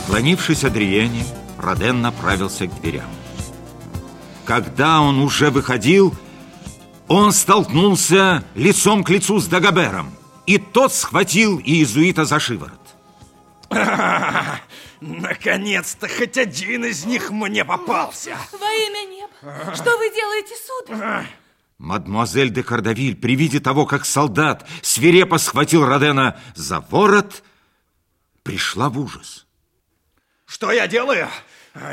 Поклонившись Адриене, Роден направился к дверям. Когда он уже выходил, он столкнулся лицом к лицу с Дагобером, и тот схватил иезуита за шиворот. Наконец-то хоть один из них мне попался. Во имя неба, что вы делаете, сударь? Мадемуазель де Кардавиль при виде того, как солдат свирепо схватил Родена за ворот, пришла в ужас. Что я делаю?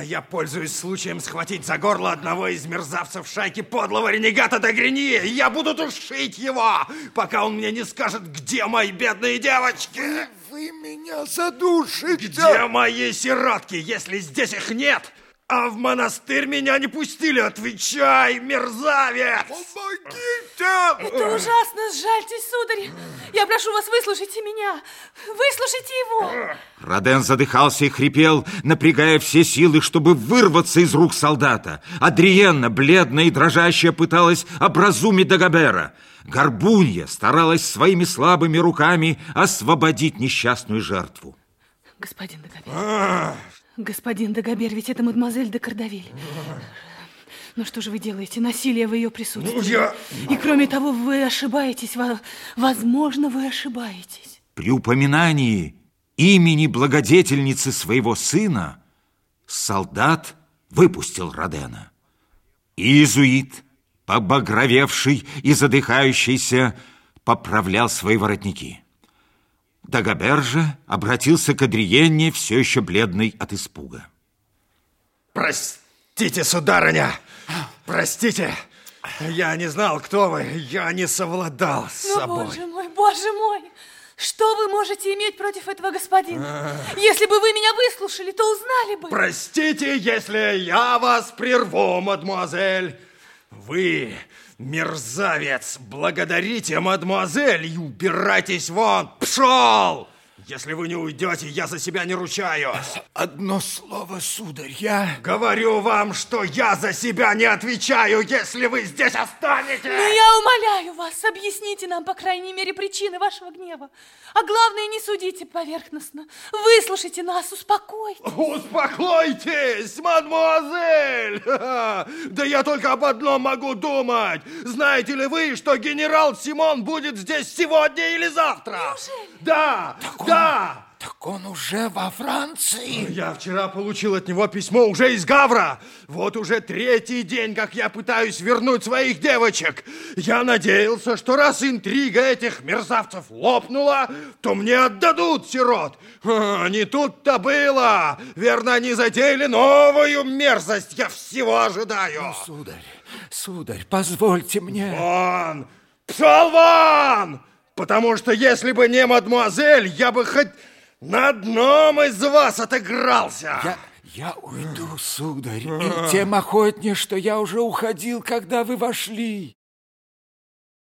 Я пользуюсь случаем схватить за горло одного из мерзавцев шайки подлого ренегата до Гриньи. Я буду душить его, пока он мне не скажет, где мои бедные девочки. Вы меня задушите. Где мои сиротки, если здесь их нет? А в монастырь меня не пустили, отвечай, мерзавец! Помогите! Это ужасно, сжальтесь, сударь. Я прошу вас, выслушайте меня. Выслушайте его. Роден задыхался и хрипел, напрягая все силы, чтобы вырваться из рук солдата. Адриенна, бледная и дрожащая, пыталась образумить Дагобера. Горбунья старалась своими слабыми руками освободить несчастную жертву. Господин Дагобер. Господин Дагобер, ведь это мадемуазель де Кардавиль. Ну что же вы делаете? Насилие в ее присутствии. Ну, я... И кроме того, вы ошибаетесь. Возможно, вы ошибаетесь. При упоминании имени благодетельницы своего сына солдат выпустил Родена. Иезуит, побагровевший и задыхающийся, поправлял свои воротники. Дагобер же обратился к Адриенне, все еще бледной от испуга. Простите, сударыня, простите. Я не знал, кто вы. Я не совладал с ну, собой. боже мой, боже мой. Что вы можете иметь против этого господина? Если бы вы меня выслушали, то узнали бы. Простите, если я вас прерву, мадемуазель. Вы Мерзавец! Благодарите, мадемуазель, и убирайтесь вон! Пшел! Если вы не уйдете, я за себя не ручаюсь. Одно слово, сударь, я... Говорю вам, что я за себя не отвечаю, если вы здесь останетесь. Но ну, я умоляю вас, объясните нам, по крайней мере, причины вашего гнева. А главное, не судите поверхностно. Выслушайте нас, успокойтесь. Успокойтесь, мадемуазель! Да я только об одном могу думать. Знаете ли вы, что генерал Симон будет здесь сегодня или завтра? Неужели? Да, так да. Да! Так он уже во Франции? Я вчера получил от него письмо уже из Гавра. Вот уже третий день, как я пытаюсь вернуть своих девочек. Я надеялся, что раз интрига этих мерзавцев лопнула, то мне отдадут сирот. А, не тут-то было. Верно, они затеяли новую мерзость. Я всего ожидаю. Ну, сударь, сударь, позвольте мне... Вон! Пшел вон! Потому что если бы не мадмуазель, я бы хоть на одном из вас отыгрался. Я, я уйду, сударь, и тем охотнее, что я уже уходил, когда вы вошли.